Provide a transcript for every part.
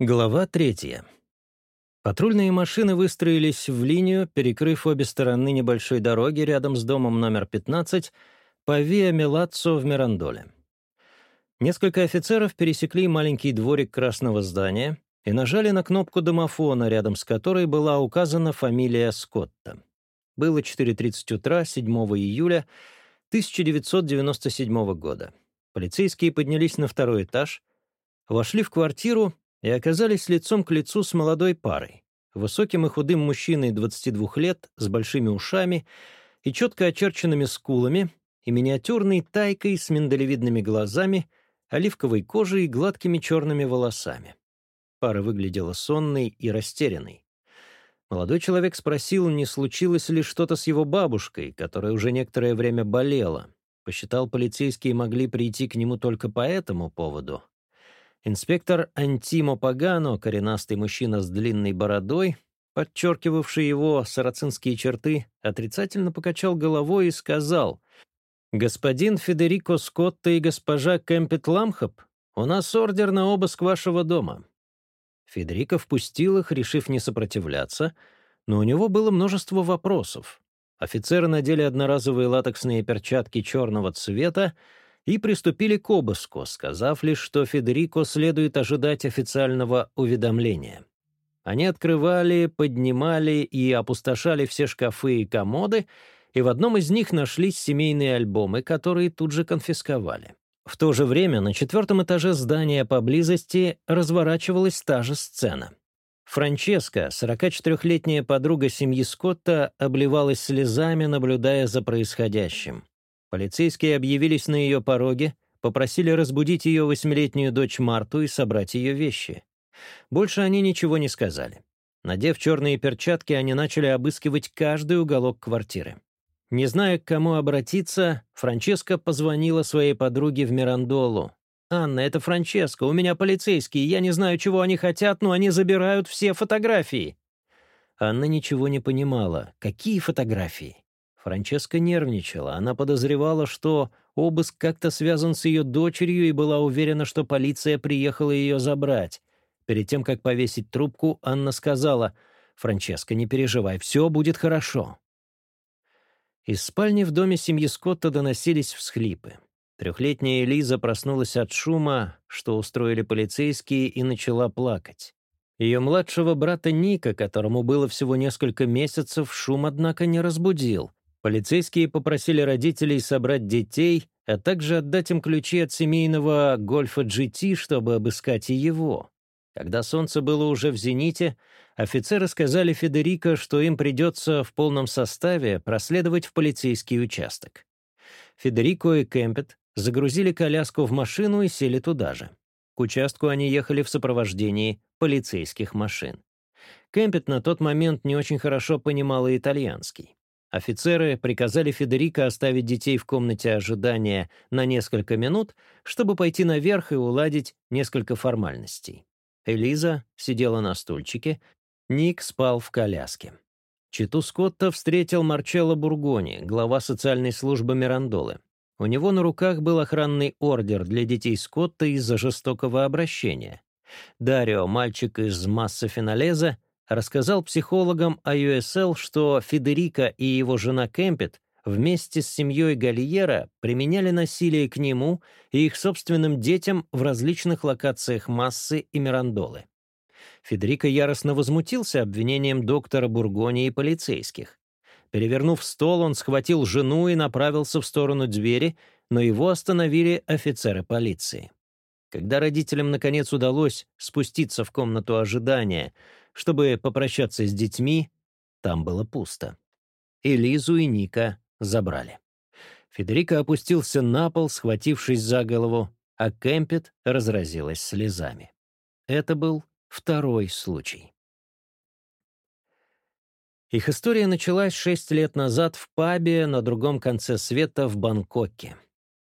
Глава третья. Патрульные машины выстроились в линию, перекрыв обе стороны небольшой дороги рядом с домом номер 15 по Виа Мелаццо в Мирандоле. Несколько офицеров пересекли маленький дворик красного здания и нажали на кнопку домофона, рядом с которой была указана фамилия Скотта. Было 4.30 утра 7 июля 1997 года. Полицейские поднялись на второй этаж — вошли в квартиру и оказались лицом к лицу с молодой парой, высоким и худым мужчиной 22 лет с большими ушами и четко очерченными скулами, и миниатюрной тайкой с миндалевидными глазами, оливковой кожей и гладкими черными волосами. Пара выглядела сонной и растерянной. Молодой человек спросил, не случилось ли что-то с его бабушкой, которая уже некоторое время болела. Посчитал, полицейские могли прийти к нему только по этому поводу, Инспектор Антимо Пагано, коренастый мужчина с длинной бородой, подчеркивавший его сарацинские черты, отрицательно покачал головой и сказал, «Господин Федерико Скотта и госпожа Кэмпет Ламхоп, у нас ордер на обыск вашего дома». Федерико впустил их, решив не сопротивляться, но у него было множество вопросов. Офицеры надели одноразовые латексные перчатки черного цвета, и приступили к обыску, сказав лишь, что Федерико следует ожидать официального уведомления. Они открывали, поднимали и опустошали все шкафы и комоды, и в одном из них нашлись семейные альбомы, которые тут же конфисковали. В то же время на четвертом этаже здания поблизости разворачивалась та же сцена. Франческа, 44-летняя подруга семьи Скотта, обливалась слезами, наблюдая за происходящим. Полицейские объявились на ее пороге, попросили разбудить ее восьмилетнюю дочь Марту и собрать ее вещи. Больше они ничего не сказали. Надев черные перчатки, они начали обыскивать каждый уголок квартиры. Не зная, к кому обратиться, Франческа позвонила своей подруге в Мирандолу. «Анна, это Франческа, у меня полицейские, я не знаю, чего они хотят, но они забирают все фотографии». Анна ничего не понимала. Какие фотографии? Франческа нервничала. Она подозревала, что обыск как-то связан с ее дочерью и была уверена, что полиция приехала ее забрать. Перед тем, как повесить трубку, Анна сказала, «Франческа, не переживай, все будет хорошо». Из спальни в доме семьи Скотта доносились всхлипы. Трехлетняя Элиза проснулась от шума, что устроили полицейские, и начала плакать. Ее младшего брата Ника, которому было всего несколько месяцев, шум, однако, не разбудил. Полицейские попросили родителей собрать детей, а также отдать им ключи от семейного «Гольфа GT», чтобы обыскать и его. Когда солнце было уже в зените, офицеры сказали Федерико, что им придется в полном составе проследовать в полицейский участок. Федерико и Кэмпет загрузили коляску в машину и сели туда же. К участку они ехали в сопровождении полицейских машин. Кэмпет на тот момент не очень хорошо понимала итальянский. Офицеры приказали Федерико оставить детей в комнате ожидания на несколько минут, чтобы пойти наверх и уладить несколько формальностей. Элиза сидела на стульчике, Ник спал в коляске. Читу Скотта встретил Марчелло Бургони, глава социальной службы Мирандолы. У него на руках был охранный ордер для детей Скотта из-за жестокого обращения. Дарио, мальчик из масса Финалеза, рассказал психологам IUSL, что Федерико и его жена Кэмпет вместе с семьей Галиера применяли насилие к нему и их собственным детям в различных локациях массы и Мирандолы. Федерико яростно возмутился обвинением доктора Бургони и полицейских. Перевернув стол, он схватил жену и направился в сторону двери, но его остановили офицеры полиции. Когда родителям, наконец, удалось спуститься в комнату ожидания — чтобы попрощаться с детьми, там было пусто. Элизу и Ника забрали. Федерико опустился на пол, схватившись за голову, а Кэмпет разразилась слезами. Это был второй случай. Их история началась шесть лет назад в пабе на другом конце света в Бангкоке.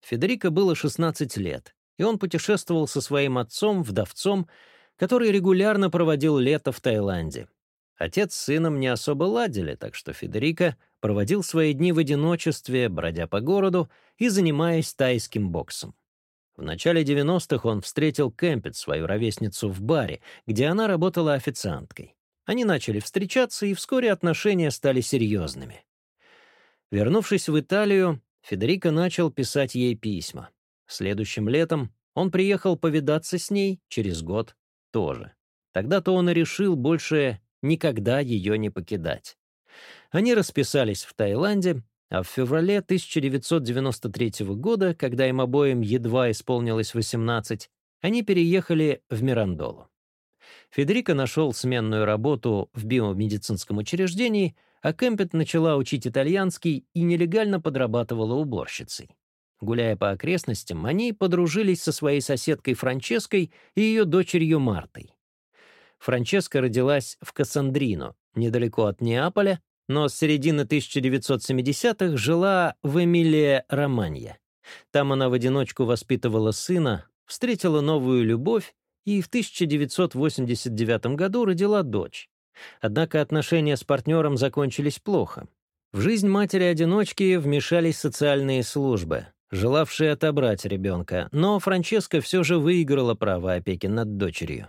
Федерико было 16 лет, и он путешествовал со своим отцом, вдовцом который регулярно проводил лето в Таиланде. Отец с сыном не особо ладили, так что Федерико проводил свои дни в одиночестве, бродя по городу и занимаясь тайским боксом. В начале 90-х он встретил Кэмпет, свою ровесницу, в баре, где она работала официанткой. Они начали встречаться, и вскоре отношения стали серьезными. Вернувшись в Италию, Федерико начал писать ей письма. Следующим летом он приехал повидаться с ней через год тоже. Тогда-то он и решил больше никогда ее не покидать. Они расписались в Таиланде, а в феврале 1993 года, когда им обоим едва исполнилось 18, они переехали в Мирандолу. Федерико нашел сменную работу в биомедицинском учреждении, а Кэмпет начала учить итальянский и нелегально подрабатывала уборщицей. Гуляя по окрестностям, они подружились со своей соседкой Франческой и ее дочерью Мартой. Франческа родилась в Кассандрино, недалеко от Неаполя, но с середины 1970-х жила в Эмилия-Романья. Там она в одиночку воспитывала сына, встретила новую любовь и в 1989 году родила дочь. Однако отношения с партнером закончились плохо. В жизнь матери-одиночки вмешались социальные службы желавшие отобрать ребенка, но Франческа все же выиграла право опеки над дочерью.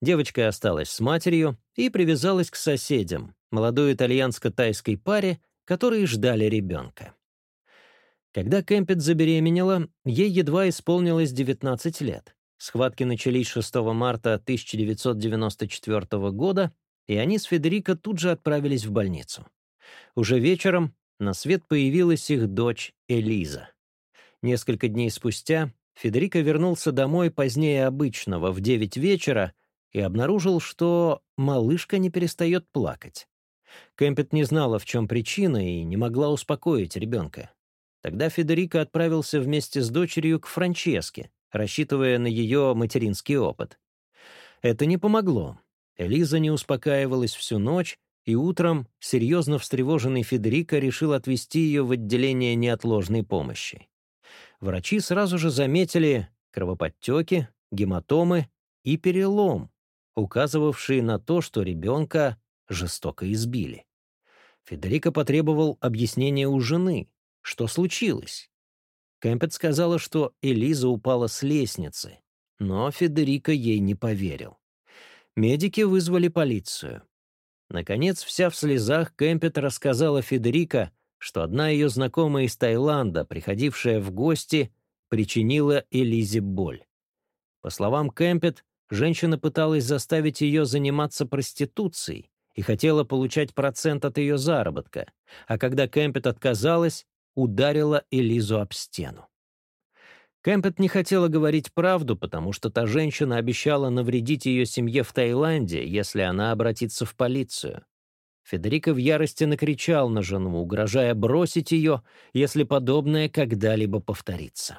Девочка осталась с матерью и привязалась к соседям, молодой итальянско-тайской паре, которые ждали ребенка. Когда Кэмпет забеременела, ей едва исполнилось 19 лет. Схватки начались 6 марта 1994 года, и они с Федерико тут же отправились в больницу. Уже вечером на свет появилась их дочь Элиза. Несколько дней спустя Федерико вернулся домой позднее обычного, в девять вечера, и обнаружил, что малышка не перестает плакать. Кэмпет не знала, в чем причина, и не могла успокоить ребенка. Тогда Федерико отправился вместе с дочерью к Франческе, рассчитывая на ее материнский опыт. Это не помогло. Элиза не успокаивалась всю ночь, и утром серьезно встревоженный Федерико решил отвезти ее в отделение неотложной помощи врачи сразу же заметили кровоподтеки, гематомы и перелом, указывавшие на то, что ребенка жестоко избили. Федерико потребовал объяснения у жены, что случилось. Кэмпет сказала, что Элиза упала с лестницы, но Федерико ей не поверил. Медики вызвали полицию. Наконец, вся в слезах, Кэмпет рассказала Федерико, что одна ее знакомая из Таиланда, приходившая в гости, причинила Элизе боль. По словам Кэмпет, женщина пыталась заставить ее заниматься проституцией и хотела получать процент от ее заработка, а когда Кэмпет отказалась, ударила Элизу об стену. Кэмпет не хотела говорить правду, потому что та женщина обещала навредить ее семье в Таиланде, если она обратится в полицию. Федерико в ярости накричал на жену, угрожая бросить ее, если подобное когда-либо повторится.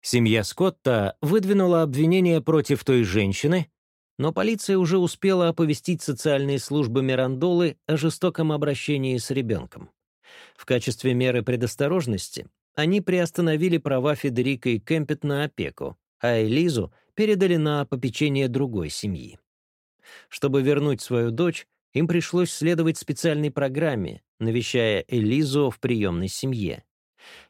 Семья Скотта выдвинула обвинение против той женщины, но полиция уже успела оповестить социальные службы Мирандолы о жестоком обращении с ребенком. В качестве меры предосторожности они приостановили права Федерика и Кэмпет на опеку, а Элизу передали на попечение другой семьи. Чтобы вернуть свою дочь, им пришлось следовать специальной программе, навещая Элизу в приемной семье.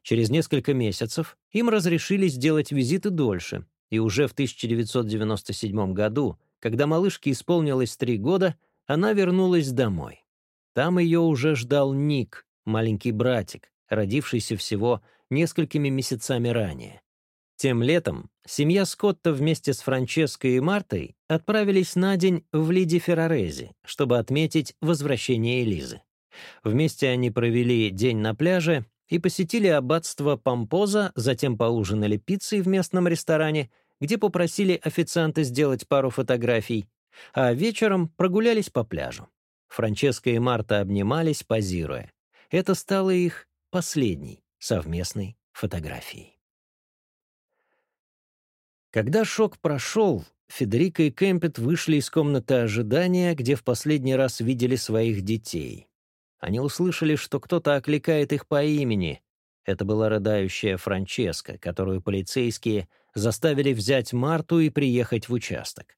Через несколько месяцев им разрешили сделать визиты дольше, и уже в 1997 году, когда малышке исполнилось три года, она вернулась домой. Там ее уже ждал Ник, маленький братик, родившийся всего несколькими месяцами ранее. Тем летом семья Скотта вместе с Франческой и Мартой отправились на день в Лиди Феррорези, чтобы отметить возвращение Элизы. Вместе они провели день на пляже и посетили аббатство Помпоза, затем поужинали пиццей в местном ресторане, где попросили официанта сделать пару фотографий, а вечером прогулялись по пляжу. Франческа и Марта обнимались, позируя. Это стало их последней совместной фотографией. Когда шок прошел, Федерика и Кэмпет вышли из комнаты ожидания, где в последний раз видели своих детей. Они услышали, что кто-то окликает их по имени. Это была рыдающая Франческа, которую полицейские заставили взять Марту и приехать в участок.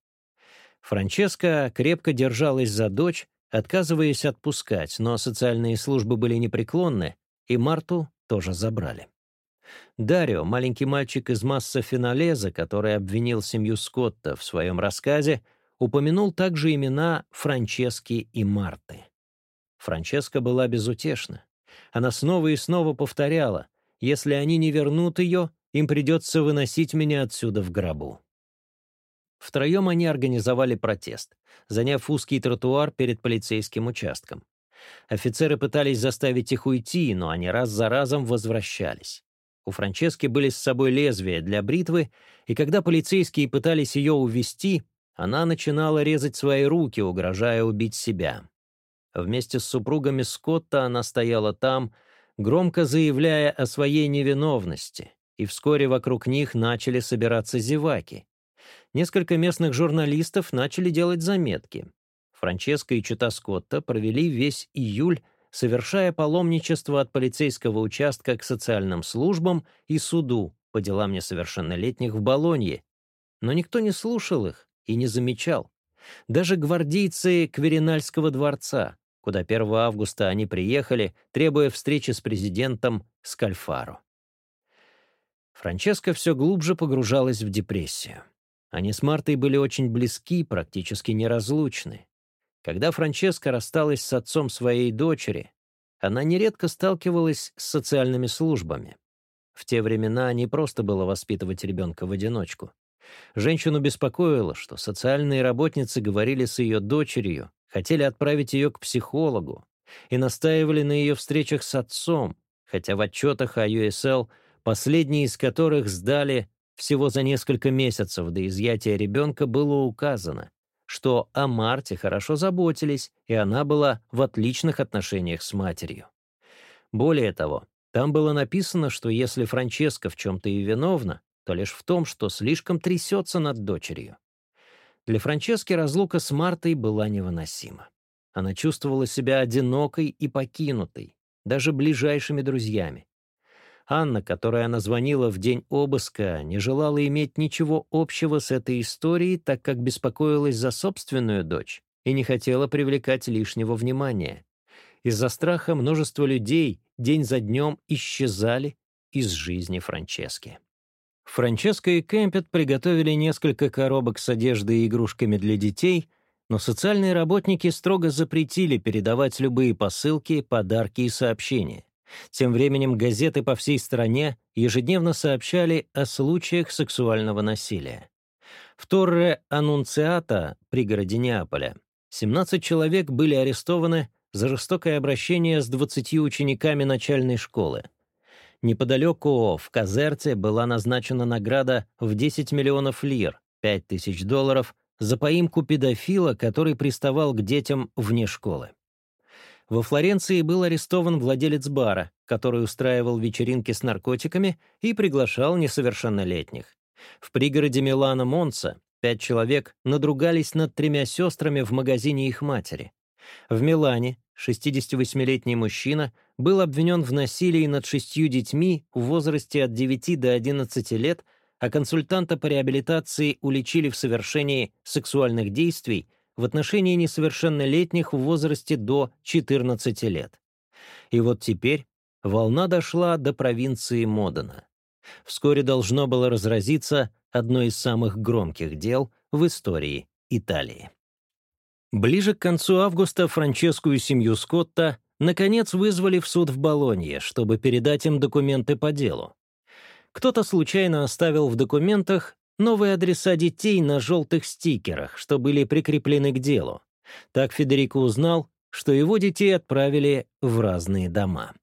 Франческа крепко держалась за дочь, отказываясь отпускать, но социальные службы были непреклонны, и Марту тоже забрали. Дарио, маленький мальчик из масса финалеза, который обвинил семью Скотта в своем рассказе, упомянул также имена Франчески и Марты. Франческа была безутешна. Она снова и снова повторяла, «Если они не вернут ее, им придется выносить меня отсюда в гробу». Втроем они организовали протест, заняв узкий тротуар перед полицейским участком. Офицеры пытались заставить их уйти, но они раз за разом возвращались. У Франчески были с собой лезвия для бритвы, и когда полицейские пытались ее увести, она начинала резать свои руки, угрожая убить себя. Вместе с супругами Скотта она стояла там, громко заявляя о своей невиновности, и вскоре вокруг них начали собираться зеваки. Несколько местных журналистов начали делать заметки. Франческа и Чита Скотта провели весь июль совершая паломничество от полицейского участка к социальным службам и суду по делам несовершеннолетних в Болонье. Но никто не слушал их и не замечал. Даже гвардейцы Кверинальского дворца, куда 1 августа они приехали, требуя встречи с президентом Скальфаро. Франческа все глубже погружалась в депрессию. Они с Мартой были очень близки, практически неразлучны. Когда Франческа рассталась с отцом своей дочери, она нередко сталкивалась с социальными службами. В те времена не просто было воспитывать ребенка в одиночку. Женщину беспокоило, что социальные работницы говорили с ее дочерью, хотели отправить ее к психологу и настаивали на ее встречах с отцом, хотя в отчетах о USL, последние из которых сдали всего за несколько месяцев до изъятия ребенка, было указано, что о Марте хорошо заботились, и она была в отличных отношениях с матерью. Более того, там было написано, что если Франческа в чем-то и виновна, то лишь в том, что слишком трясется над дочерью. Для Франчески разлука с Мартой была невыносима. Она чувствовала себя одинокой и покинутой, даже ближайшими друзьями. Анна, которой она звонила в день обыска, не желала иметь ничего общего с этой историей, так как беспокоилась за собственную дочь и не хотела привлекать лишнего внимания. Из-за страха множество людей день за днем исчезали из жизни Франчески. Франческа и Кэмпет приготовили несколько коробок с одеждой и игрушками для детей, но социальные работники строго запретили передавать любые посылки, подарки и сообщения. Тем временем газеты по всей стране ежедневно сообщали о случаях сексуального насилия. В Торре-Анунциата, пригороде Неаполя, 17 человек были арестованы за жестокое обращение с 20 учениками начальной школы. Неподалеку в Казерте была назначена награда в 10 миллионов лир, 5 тысяч долларов, за поимку педофила, который приставал к детям вне школы. Во Флоренции был арестован владелец бара, который устраивал вечеринки с наркотиками и приглашал несовершеннолетних. В пригороде Милана Монца пять человек надругались над тремя сестрами в магазине их матери. В Милане 68-летний мужчина был обвинен в насилии над шестью детьми в возрасте от 9 до 11 лет, а консультанта по реабилитации уличили в совершении сексуальных действий в отношении несовершеннолетних в возрасте до 14 лет. И вот теперь волна дошла до провинции Модена. Вскоре должно было разразиться одно из самых громких дел в истории Италии. Ближе к концу августа франческую семью Скотта наконец вызвали в суд в Болонье, чтобы передать им документы по делу. Кто-то случайно оставил в документах новые адреса детей на желтых стикерах, что были прикреплены к делу. Так Федерико узнал, что его детей отправили в разные дома.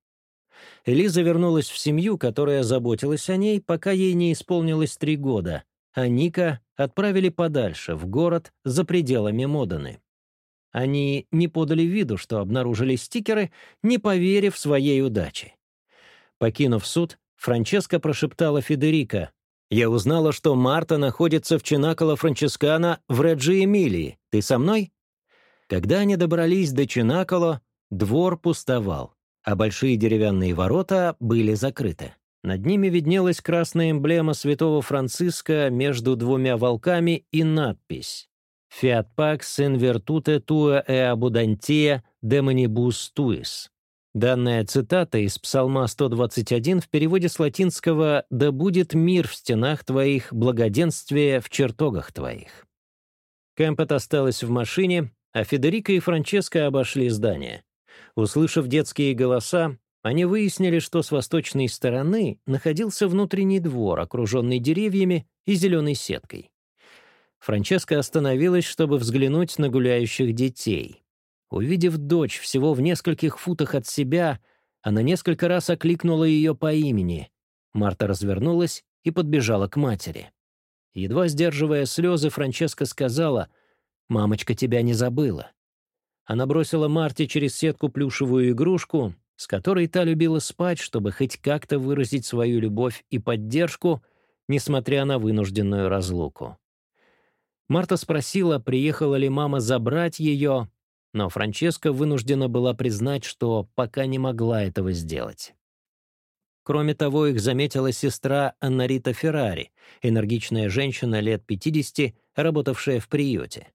Элиза вернулась в семью, которая заботилась о ней, пока ей не исполнилось три года, а Ника отправили подальше, в город за пределами Моданы. Они не подали виду, что обнаружили стикеры, не поверив своей удаче. Покинув суд, Франческа прошептала Федерико, я узнала, что Марта находится в Чинаколо Франческана в Реджи Эмилии. Ты со мной?» Когда они добрались до Чинаколо, двор пустовал, а большие деревянные ворота были закрыты. Над ними виднелась красная эмблема святого Франциска между двумя волками и надпись «Фиат пакс инвертуте туа э абудантия демонибус туис». Данная цитата из Псалма 121 в переводе с латинского «Да будет мир в стенах твоих, благоденствие в чертогах твоих». Кэмпет осталась в машине, а Федерико и Франческо обошли здание. Услышав детские голоса, они выяснили, что с восточной стороны находился внутренний двор, окруженный деревьями и зеленой сеткой. Франческа остановилась, чтобы взглянуть на гуляющих детей. Увидев дочь всего в нескольких футах от себя, она несколько раз окликнула ее по имени. Марта развернулась и подбежала к матери. Едва сдерживая слезы, Франческа сказала, «Мамочка тебя не забыла». Она бросила Марте через сетку плюшевую игрушку, с которой та любила спать, чтобы хоть как-то выразить свою любовь и поддержку, несмотря на вынужденную разлуку. Марта спросила, приехала ли мама забрать ее, но Франческа вынуждена была признать, что пока не могла этого сделать. Кроме того, их заметила сестра Аннарита Феррари, энергичная женщина лет 50, работавшая в приюте.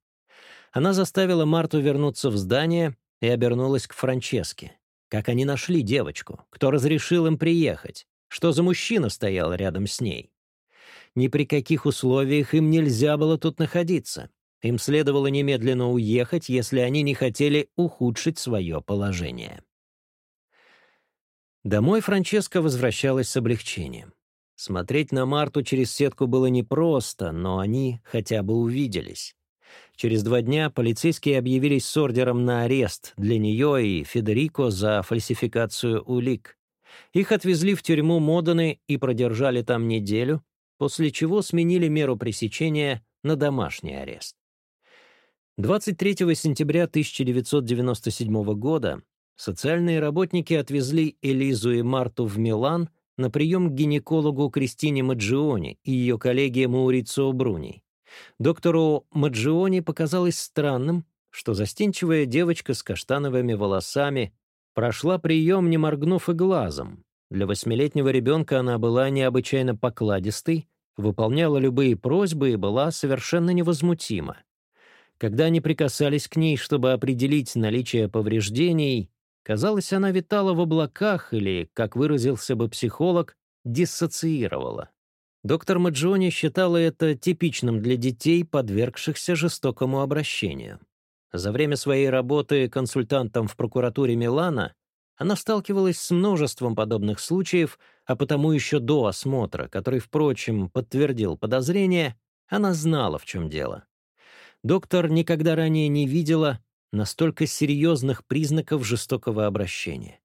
Она заставила Марту вернуться в здание и обернулась к Франческе. Как они нашли девочку? Кто разрешил им приехать? Что за мужчина стоял рядом с ней? Ни при каких условиях им нельзя было тут находиться. Им следовало немедленно уехать, если они не хотели ухудшить свое положение. Домой Франческа возвращалась с облегчением. Смотреть на Марту через сетку было непросто, но они хотя бы увиделись. Через два дня полицейские объявились с ордером на арест для нее и Федерико за фальсификацию улик. Их отвезли в тюрьму Моданы и продержали там неделю, после чего сменили меру пресечения на домашний арест. 23 сентября 1997 года социальные работники отвезли Элизу и Марту в Милан на прием к гинекологу Кристине Маджиони и ее коллеге Маурицио Бруни. Доктору Маджиони показалось странным, что застенчивая девочка с каштановыми волосами прошла прием, не моргнув и глазом. Для восьмилетнего ребенка она была необычайно покладистой, выполняла любые просьбы и была совершенно невозмутима. Когда они прикасались к ней, чтобы определить наличие повреждений, казалось, она витала в облаках или, как выразился бы психолог, диссоциировала. Доктор Маджони считала это типичным для детей, подвергшихся жестокому обращению. За время своей работы консультантом в прокуратуре Милана она сталкивалась с множеством подобных случаев, а потому еще до осмотра, который, впрочем, подтвердил подозрение, она знала, в чем дело. Доктор никогда ранее не видела настолько серьезных признаков жестокого обращения.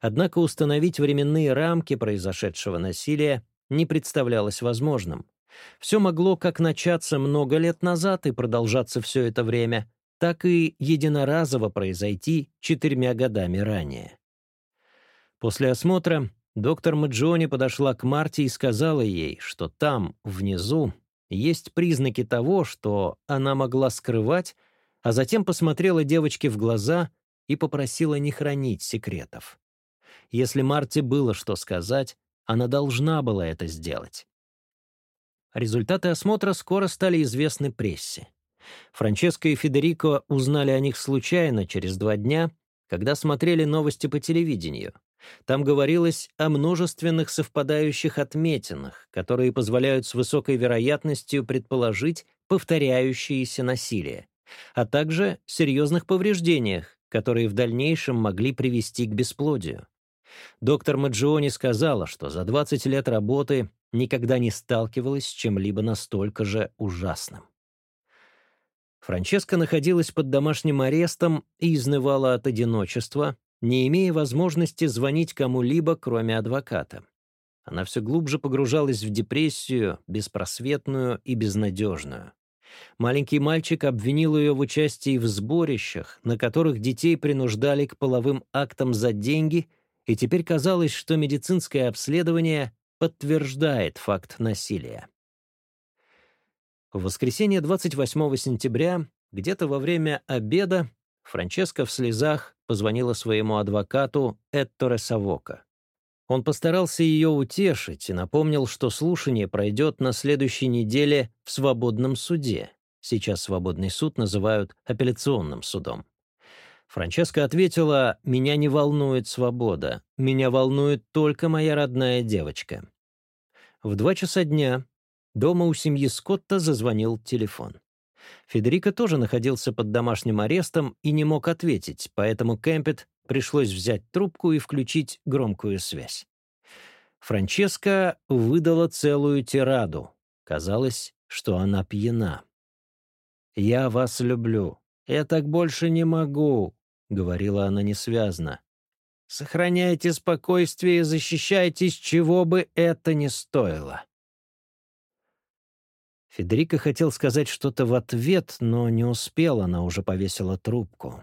Однако установить временные рамки произошедшего насилия не представлялось возможным. Все могло как начаться много лет назад и продолжаться все это время, так и единоразово произойти четырьмя годами ранее. После осмотра доктор Маджони подошла к Марте и сказала ей, что там, внизу, есть признаки того, что она могла скрывать, а затем посмотрела девочке в глаза и попросила не хранить секретов. Если Марте было что сказать, она должна была это сделать. Результаты осмотра скоро стали известны прессе. Франческо и Федерико узнали о них случайно через два дня, когда смотрели новости по телевидению. Там говорилось о множественных совпадающих отметинах, которые позволяют с высокой вероятностью предположить повторяющееся насилие, а также серьезных повреждениях, которые в дальнейшем могли привести к бесплодию. Доктор Маджиони сказала, что за 20 лет работы никогда не сталкивалась с чем-либо настолько же ужасным. Франческа находилась под домашним арестом и изнывала от одиночества, не имея возможности звонить кому-либо, кроме адвоката. Она все глубже погружалась в депрессию, беспросветную и безнадежную. Маленький мальчик обвинил ее в участии в сборищах, на которых детей принуждали к половым актам за деньги, и теперь казалось, что медицинское обследование подтверждает факт насилия. В воскресенье 28 сентября, где-то во время обеда, Франческа в слезах позвонила своему адвокату Этторе Савока. Он постарался ее утешить и напомнил, что слушание пройдет на следующей неделе в свободном суде. Сейчас свободный суд называют апелляционным судом. Франческа ответила, «Меня не волнует свобода, меня волнует только моя родная девочка». В два часа дня дома у семьи Скотта зазвонил телефон. Федерико тоже находился под домашним арестом и не мог ответить, поэтому Кэмпет пришлось взять трубку и включить громкую связь. Франческа выдала целую тираду. Казалось, что она пьяна. «Я вас люблю. Я так больше не могу», — говорила она несвязно. «Сохраняйте спокойствие и защищайтесь, чего бы это ни стоило». Федерико хотел сказать что-то в ответ, но не успел, она уже повесила трубку.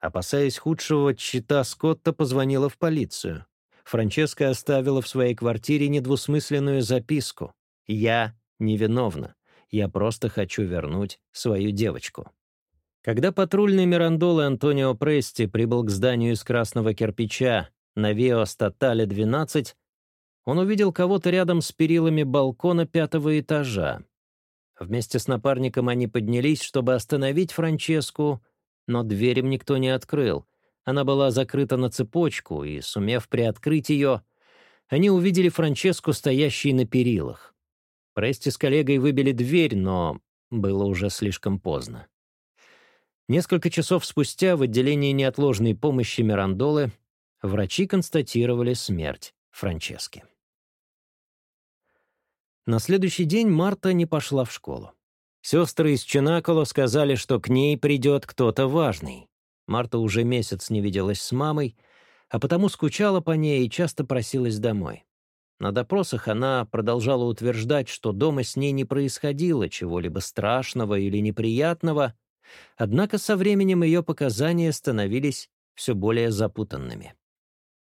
Опасаясь худшего, чита Скотта позвонила в полицию. Франческа оставила в своей квартире недвусмысленную записку. «Я невиновна. Я просто хочу вернуть свою девочку». Когда патрульный Мирандолы Антонио Прести прибыл к зданию из красного кирпича на Вио Статале 12, он увидел кого-то рядом с перилами балкона пятого этажа. Вместе с напарником они поднялись, чтобы остановить Франческу, но дверь им никто не открыл. Она была закрыта на цепочку, и, сумев приоткрыть ее, они увидели Франческу, стоящей на перилах. Прести с коллегой выбили дверь, но было уже слишком поздно. Несколько часов спустя в отделении неотложной помощи Мирандолы врачи констатировали смерть Франчески. На следующий день Марта не пошла в школу. Сестры из Чинаколо сказали, что к ней придет кто-то важный. Марта уже месяц не виделась с мамой, а потому скучала по ней и часто просилась домой. На допросах она продолжала утверждать, что дома с ней не происходило чего-либо страшного или неприятного, однако со временем ее показания становились все более запутанными.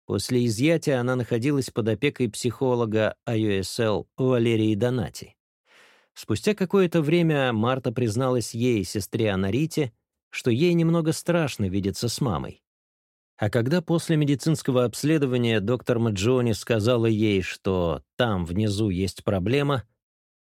После изъятия она находилась под опекой психолога IOSL Валерии Донати. Спустя какое-то время Марта призналась ей, сестре Анарите, что ей немного страшно видеться с мамой. А когда после медицинского обследования доктор Маджони сказала ей, что там внизу есть проблема,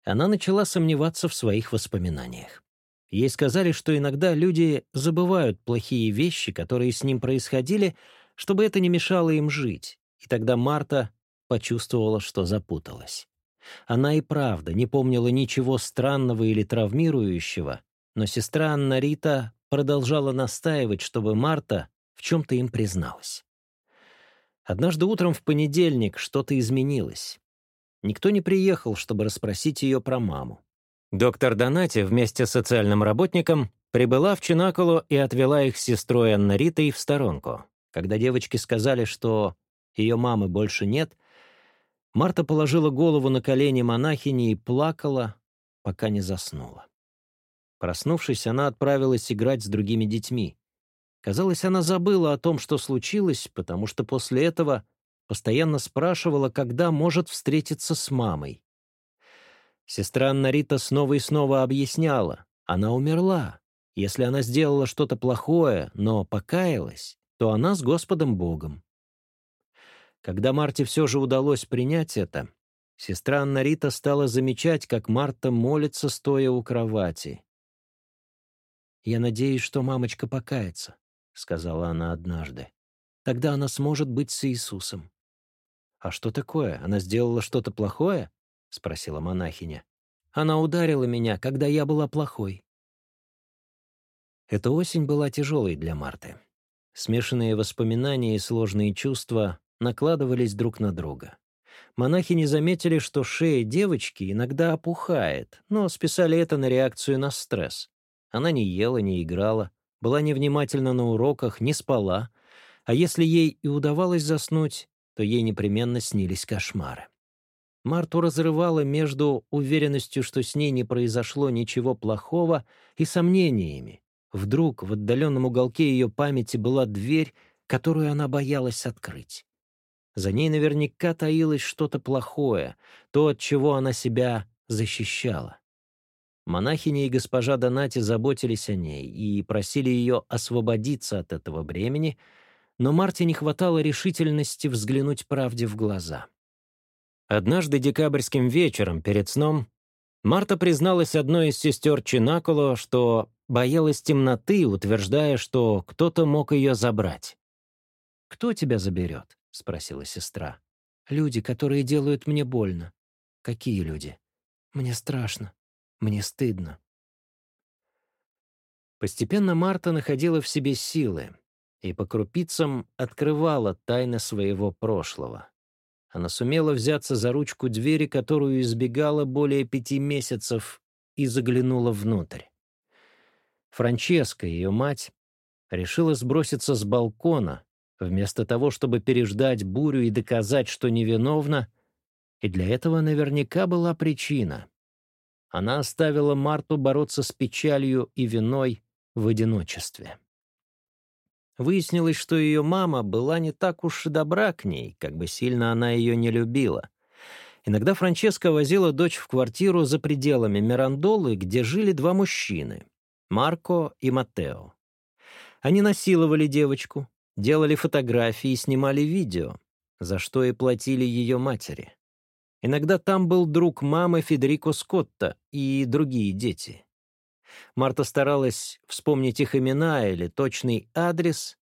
она начала сомневаться в своих воспоминаниях. Ей сказали, что иногда люди забывают плохие вещи, которые с ним происходили, чтобы это не мешало им жить. И тогда Марта почувствовала, что запуталась. Она и правда не помнила ничего странного или травмирующего, но сестра Анна Рита продолжала настаивать, чтобы Марта в чем-то им призналась. Однажды утром в понедельник что-то изменилось. Никто не приехал, чтобы расспросить ее про маму. Доктор Донати вместе с социальным работником прибыла в Чинаколо и отвела их с сестрой Аннаритой в сторонку. Когда девочки сказали, что ее мамы больше нет, Марта положила голову на колени монахини и плакала, пока не заснула. Проснувшись, она отправилась играть с другими детьми. Казалось, она забыла о том, что случилось, потому что после этого постоянно спрашивала, когда может встретиться с мамой. Сестра Аннарита снова и снова объясняла. Она умерла. Если она сделала что-то плохое, но покаялась, то она с Господом Богом. Когда Марте все же удалось принять это, сестра Анна Рита стала замечать, как Марта молится, стоя у кровати. «Я надеюсь, что мамочка покается», — сказала она однажды. «Тогда она сможет быть с Иисусом». «А что такое? Она сделала что-то плохое?» — спросила монахиня. «Она ударила меня, когда я была плохой». Эта осень была тяжелой для Марты. Смешанные воспоминания и сложные чувства накладывались друг на друга. Монахи не заметили, что шея девочки иногда опухает, но списали это на реакцию на стресс. Она не ела, не играла, была невнимательна на уроках, не спала, а если ей и удавалось заснуть, то ей непременно снились кошмары. Марту разрывало между уверенностью, что с ней не произошло ничего плохого, и сомнениями. Вдруг в отдаленном уголке ее памяти была дверь, которую она боялась открыть. За ней наверняка таилось что-то плохое, то, от чего она себя защищала. Монахини и госпожа Донати заботились о ней и просили ее освободиться от этого бремени, но Марте не хватало решительности взглянуть правде в глаза. Однажды декабрьским вечером перед сном Марта призналась одной из сестер Чинакуло, что боялась темноты, утверждая, что кто-то мог ее забрать. «Кто тебя заберет?» — спросила сестра. «Люди, которые делают мне больно». «Какие люди?» «Мне страшно. Мне стыдно». Постепенно Марта находила в себе силы и по крупицам открывала тайны своего прошлого. Она сумела взяться за ручку двери, которую избегала более пяти месяцев, и заглянула внутрь. Франческа, ее мать, решила сброситься с балкона, вместо того, чтобы переждать бурю и доказать, что невиновна, и для этого наверняка была причина. Она оставила Марту бороться с печалью и виной в одиночестве. Выяснилось, что ее мама была не так уж и добра к ней, как бы сильно она ее не любила. Иногда Франческа возила дочь в квартиру за пределами Мирандолы, где жили два мужчины — Марко и Матео. Они насиловали девочку, делали фотографии и снимали видео, за что и платили ее матери. Иногда там был друг мамы Федрико Скотта и другие дети. Марта старалась вспомнить их имена или точный адрес,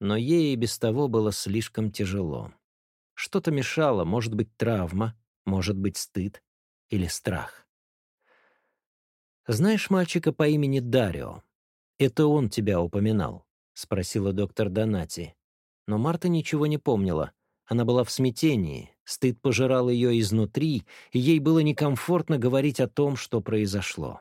но ей и без того было слишком тяжело. Что-то мешало, может быть, травма, может быть, стыд или страх. «Знаешь мальчика по имени Дарио? Это он тебя упоминал», — спросила доктор Донати. Но Марта ничего не помнила. Она была в смятении, стыд пожирал ее изнутри, и ей было некомфортно говорить о том, что произошло.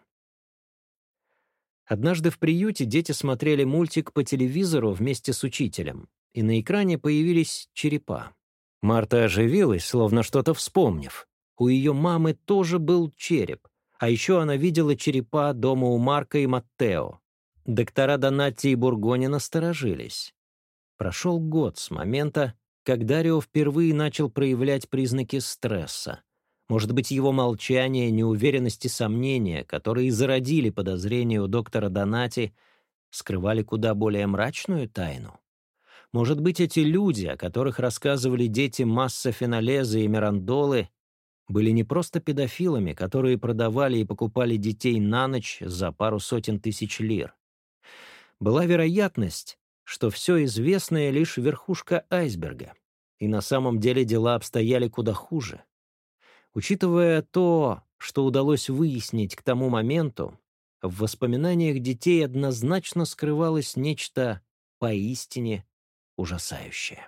Однажды в приюте дети смотрели мультик по телевизору вместе с учителем, и на экране появились черепа. Марта оживилась, словно что-то вспомнив. У ее мамы тоже был череп, а еще она видела черепа дома у Марка и Маттео. Доктора Донати и Бургони насторожились. Прошел год с момента, как Дарио впервые начал проявлять признаки стресса. Может быть, его молчание, неуверенность и сомнения, которые зародили подозрения у доктора Донати, скрывали куда более мрачную тайну? Может быть, эти люди, о которых рассказывали дети Масса Финалеза и Мирандолы, были не просто педофилами, которые продавали и покупали детей на ночь за пару сотен тысяч лир. Была вероятность, что все известное лишь верхушка айсберга, и на самом деле дела обстояли куда хуже. Учитывая то, что удалось выяснить к тому моменту, в воспоминаниях детей однозначно скрывалось нечто поистине ужасающее.